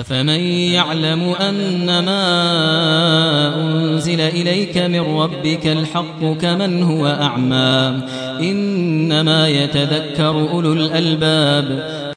أفمن يعلم أن ما أنزل إليك من ربك الحق كمن هو أعمى إنما يتذكر أولو الألباب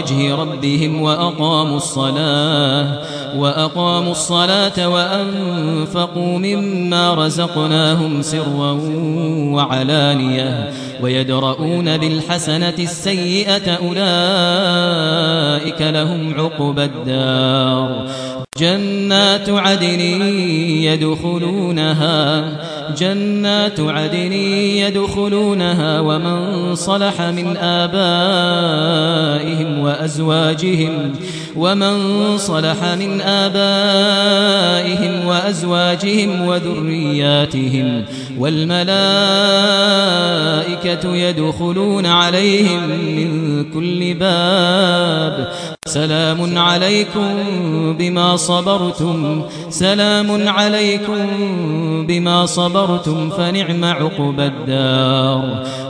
وجه ربهم وأقاموا الصلاة وأقاموا الصلاة وأنفقوا مما رزقناهم سرا وعلانية ويدرؤون بالحسنة السيئة أولئك لهم عقبى الدار. جنات عدن يدخلونها جنات عدن يدخلونها ومن صلح من آبائهم وأزواجهم ومن صلح من آبائهم وأزواجهم وذرياتهم والملائكة يدخلون عليهم من كل باب. سلام عليكم بما صبرتم. سلام عليكم بما صبرتم. فنعم عقب الدار.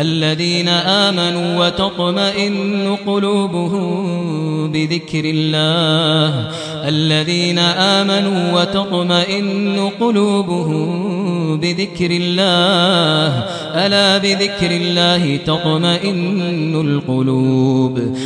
الذين آمنوا وتطمئن قلوبهم بذكر الله. الذين آمنوا وتطمئن قلوبهم بذكر الله. ألا بذكر الله تطمئن القلوب.